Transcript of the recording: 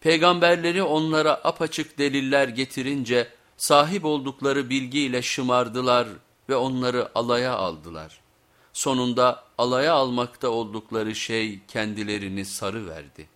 Peygamberleri onlara apaçık deliller getirince sahip oldukları bilgiyle şımardılar ve onları alaya aldılar. Sonunda alaya almakta oldukları şey kendilerini sarı verdi.